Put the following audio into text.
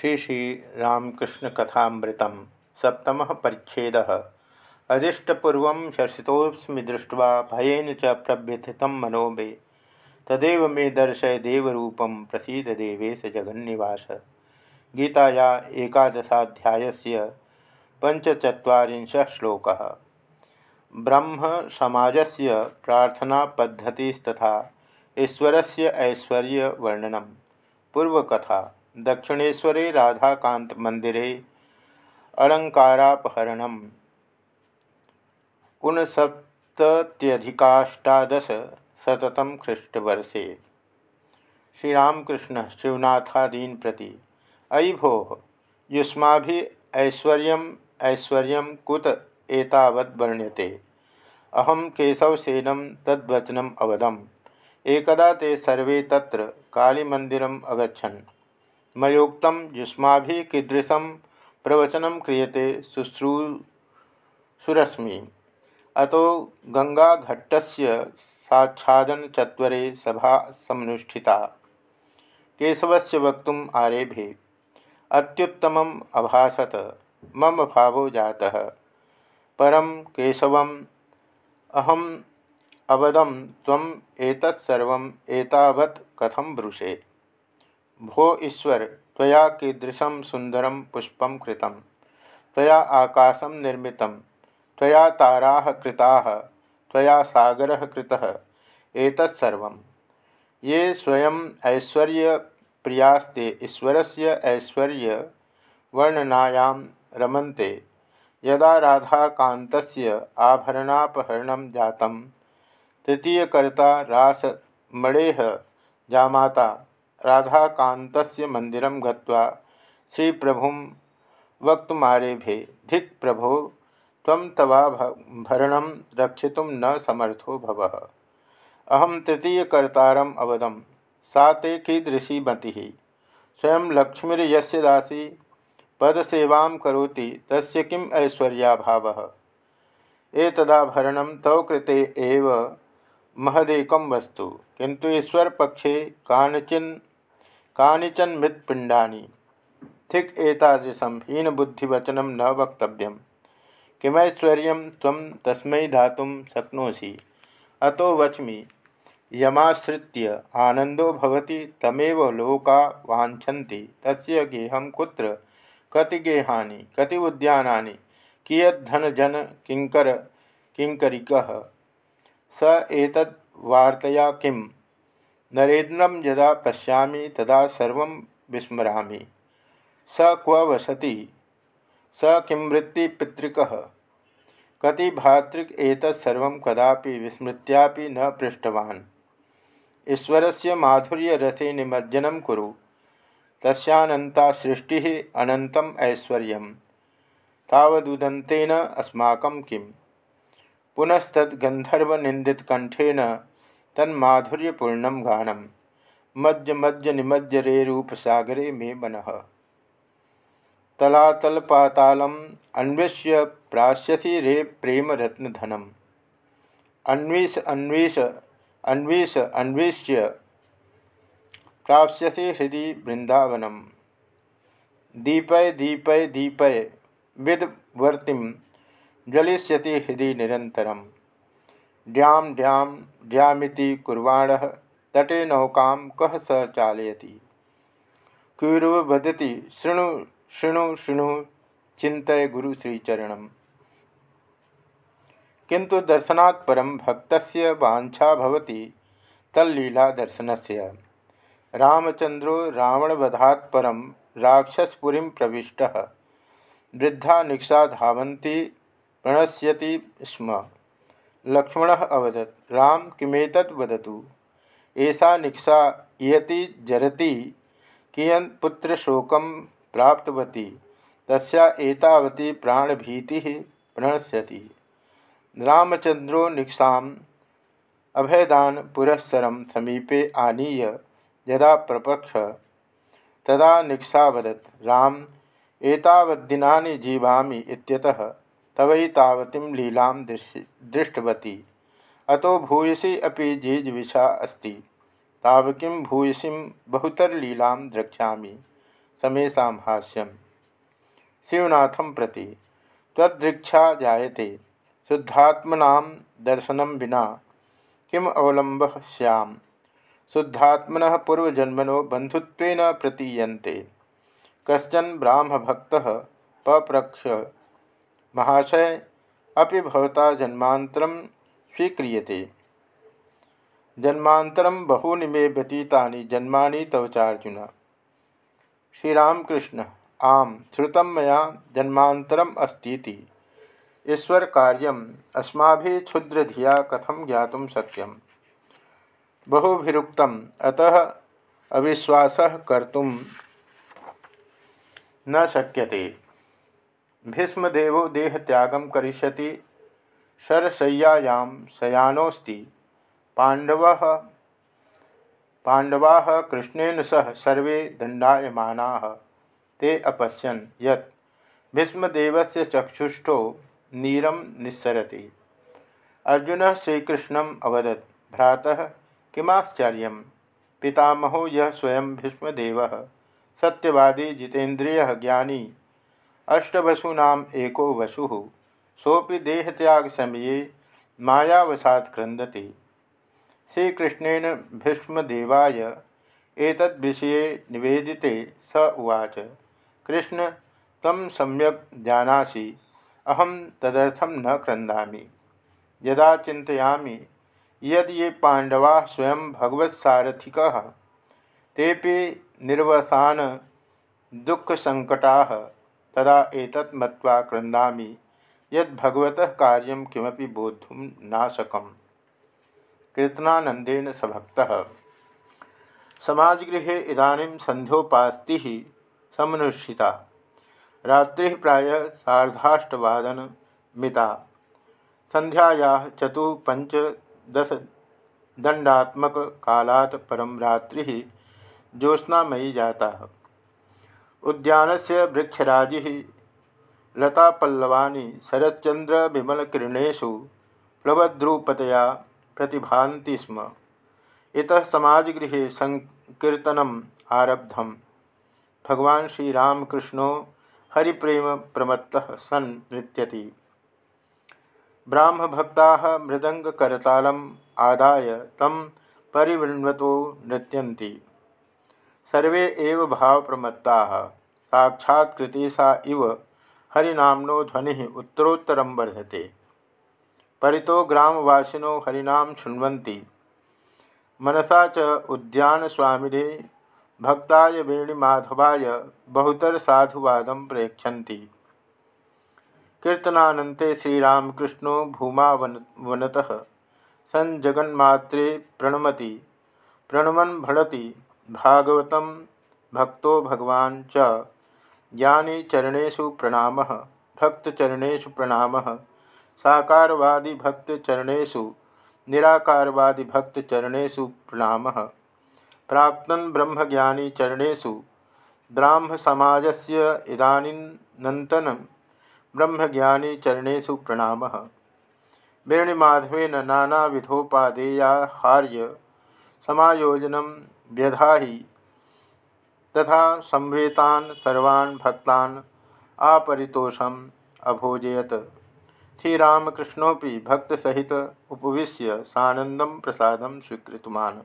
श्री श्री रामकृष्ण कथामृत सप्तम परिच्छेद। अदिष्टपूर्व शर्षिस्मी दृष्ट्वा भयन च प्रव्यथित मनो मे तदेव मे दर्शय देवरूपं प्रसीद देवेश जगन्निवास। गीताया पञ्चचत्वारिंशः श्लोकः। ब्रह्मसमाजस्य प्रार्थनापद्धतिस्तथा ईश्वरस्य ऐश्वर्यवर्णनं पूर्वकथा। दक्षिणेशरे राधाकांत मंदिरे अलंकारापहरण ऊनसप्तत्यधिकाष्टादश शतम ख्रीष्टवर्षे श्रीरामकृष्ण शिवनाथादीन प्रति अयि भो युष्मा ऐश्वर्य ऐश्वर्य कुत एतावद्वर्ण्यते अहम केशवसेनम तद्वचनम अवदम। एकदा ते सर्वे तत्र कालीमंदिरम अगछन् मयोक्त युष्मा कीदृशं प्रवचन क्रियते शुश्रूषुरश्मि अतो गंगाघट्टस्य साक्षादन चत्वरे सभा समुष्ठिता केशवस्य वक्तुम् आरेभे। अत्युत्तमम् अभासत। मम भावो जाता। परं केशवम् अहम् अवदं त्वम् एतत्सर्वम् एतावत् कथं ब्रूषे भो ईश्वर तया कीदृशं सुंदर पुष्प तया आकाशम निर्मित तया तारा कृता। सागर कृतः। ये स्वयं ऐश्वर्य प्रियास्ते ईश्वर से ऐश्वर्य वर्णनायां रमन्ते। यदा राधाकांत आभरणापहरण जात तृतीयकर्ता रासमणेह जामाता राधाकांत मंदिर श्री प्रभु वक्तुमारेभे धिक् प्रभो, तवा भरण रक्षि न समर्थो भव। अहम तृतीयकर्तारम अवदम, सा ते कीदृशी मति? स्वयं लक्ष्मीर्यस्य दासी, पदसेवा करोति, तस्य किम ऐश्वर्याभावः? एतदाभरणं तव कृते एव महदेकं वस्तु किंतु ईश्वर पक्षे कानिचिन कानिचन मृत्पिंडानी थिक् एतादृशं हीनबुद्धिवचनं न वक्तव्यं किमैश्वर्य तस्म धा शक्नोसी अतो वच्मि, यमाश्रित्य आनंदो भवति, तमेव लोका वाछन्ति तस्य गेहं कुत्र? कति गेहानि? कति उद्यानानि? कियद्धनजन किंकर किंकरिकः स एतद् वार्तया किम्? नरेन्द्रम यदा पशा तदा सर्व विस्मरा स क्व वसति? स किमृत्ति पितृक? कति भातृक एतत्सर्व कदापि विस्मृत्यापि न पृष्टवान्। ईश्वरस्य माधुर्यरसे निमज्जनं कुरु। तस्यानन्ता सृष्टिः अनन्तम् ऐश्वर्यं तावदुदन्तेन अस्माकं किं तन्माधुर्यपूर्ण गानम। मज्ज मज्ज निमज्ज रे रूप सागरे मे मन। तलातल पातालम अन्वेष्य प्राश्यसी रे प्रेम रत्न धनम अन्वेष अन्वेष अन्वेष अन्वेष्य प्राप्स्यसे हृदय वृंदावनम दीपय दीपय दीपय विदवर्तिम ज्वलिष्यति हृदय निरंतरम ड्याम ड्याम ड्यामिति कुर्वाण तटे नौका कह स चालयति। वदति, शृणु शृणु शृणु चिंतय गुरु श्रीचरण किंतु दर्शनात् परम भक्तस्य वाछा भवति तल्लीला दर्शनस्य। रामचंद्रो रावणवधात् परम राक्षसपुरी प्रविष्ट। वृद्धा निक्षा धावती प्रणश्यति स्म। लक्ष्मण अवदत्, राम किमेतत् वदतु? ऐसा निक्षा इयति जरती, कियन् पुत्रशोकं प्राप्तवती? तस्या एतावती प्राणभीति प्रणश्यति। रामचंद्रो निक्षाम अभयदान पुरस्सरम समीपे आनीय, यदा प्रपक्ष, तदा निक्षा वदत्, राम, एतावद्दिनानि जीवामि इत्यतः। तवैतावतीं लीलां दृष्टवती। अतो भूयसी अभी जीजविषा अस्ति। तावकीं भूयसीं बहुतरलीलां द्रक्ष्यामि। समेशा हाष्यम शिवनाथ प्रति। तदृक्षा जायते। शुद्धात्मना दर्शनम विना किम अवलंब सैम शुद्धात्मन पूर्वजन्मनो बंधुत्वेन प्रतीयन्ते। कशन ब्राह्म भक्त पप्रक्ष महाशय अभी भवता जन्मांतरम स्वीक्रियते। जन्मांतरम बहूनि मे व्यतीता जन्मानि तव चार्जुन। श्रीरामकृष्ण, आम, श्रुत मैं जन्मांतरम अस्ती ईश्वर कार्यम अस्मा क्षुद्रधिया कथम ज्ञात सत्यम? बहुभिरुक्तम, अतः अविश्वास कर्तुम न शक्यते। भीष्मदेव देहत्यागं करिष्यति। शरशय्यायां शयानोऽस्ति। पाण्डवः पाण्डवाः कृष्णेन सह सर्वे दण्डायमानाः। ते अपश्यन् यत् भीष्मदेवस्य चक्षुष्टो नीरं निस्सरति अर्जुनः श्रीकृष्णम् अवदत्, भ्रातः, किमाश्चर्यं? पितामहो यः स्वयं भीष्मदेवः, सत्यवादी जितेन्द्रियः ज्ञानी अष्टवसूनाम एको वसु सोपि देहत्याग समये मायावसात् क्रंदति श्रीकृष्णेन भीष्मदेवाय एतद्विषये निवेदिते स उवाच। कृष्ण तम सम्यक जानासि अहम तदर्थम न क्रंदामि यदा चिंतयामि यदि ये पांडवा स्वयं भगवत्सारथिकः तेपि निर्वसान दुःखसङ्कटा तदा एतत् मत्वा क्रन्दामि यद्भगवतः कार्यं किमपि बोद्धुं नाशकम्। कीर्तनानन्देन सभक्तः समाजगृहे इदानीं सन्ध्योपास्तिः समनुष्ठिता। रात्रिः प्रायः सार्धाष्टवादनमिता सन्ध्यायाः चतुःपञ्चदशदण्डात्मककालात् परं रात्रिः ज्योत्स्नामयी जाता। उद्यान से वृक्षराजि लतापल्लवानि शरच्चंद्र विमलकिरणेशु प्लवद्रुपतया प्रतिभान्ति स्म। इत समाजगृह संकीर्तनम आरब्धम। भगवान श्रीरामकृष्णो हरिप्रेम प्रमत्त सन् नृत्यति। ब्राह्मभक्ता मृदंगकरतालम आदाय तम परिवृण्वतो नृत्यन्ति। सर्वे एव भाव प्रमत्ता साक्षात्कृति सा इव हरिनामनो ध्वनि उत्तरोत्तर वर्धते। परितो ग्रामवासिनो हरिनाम शुण्वन्ति। मनसा च उद्यान स्वामिने भक्ताय वेणुमाधवाय बहुतर साधुवादं प्रयच्छन्ति कीर्तनानन्ते श्रीरामकृष्णो भूमावन वनतः सञ्जगन्मात्रे प्रणमति। प्रणमन् भणति भागवत भक्तो भगवान च। ज्ञानी चरणेशु प्रणाम भक्तचरणेशु प्रणाम, साकारवादी भक्तचरणेशु निराकारवादी भक्तचरणेशु प्रणाम। प्राक्तन ब्रह्मज्ञानी चरणेशु ब्राह्म समाजस्य इदानीन्तन ब्रह्मज्ञानी चरणेशु प्रणाम। वेणुमाधवेन नानाविधोपादेयाहार्य समायोजनम व्यधाहि। तथा संवेतान सर्वान् भक्तान आपरितोषम अभोजयत। श्रीरामकृष्णोपि भक्तसहित उपविश्य सानंदम प्रसाद स्वीकृतवान्।